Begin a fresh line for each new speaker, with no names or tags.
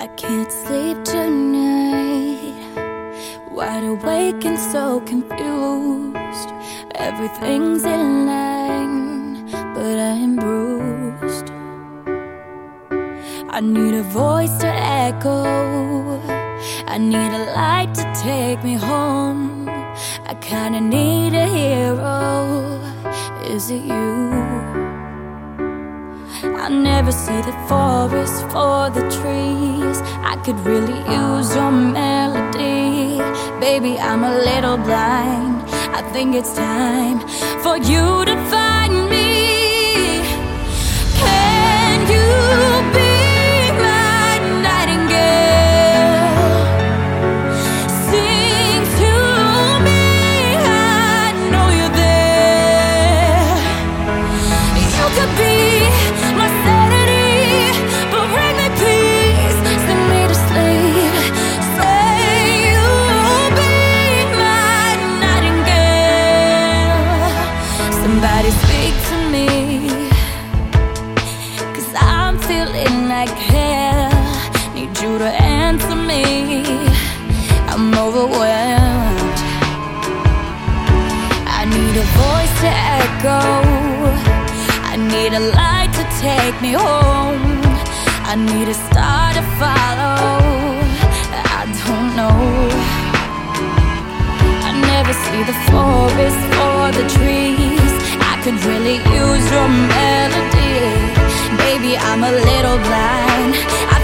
I can't sleep tonight. Wide awake and so confused. Everything's in line, but I'm bruised. I need a voice to echo. I need a light to take me home. I kinda need a hero. Is it you? Never see the forest for the trees. I could really use your melody. Baby, I'm a little blind. I think it's time for you to find me. Can you be my nightingale? Somebody speak to me, cause I'm feeling like hell. Need you to answer me. I'm overwhelmed. I need a voice to echo. I need a light to take me home. I need a star to follow. I don't know. I never see the forest for the trees. Could really use your melody. Baby, I'm a little blind. I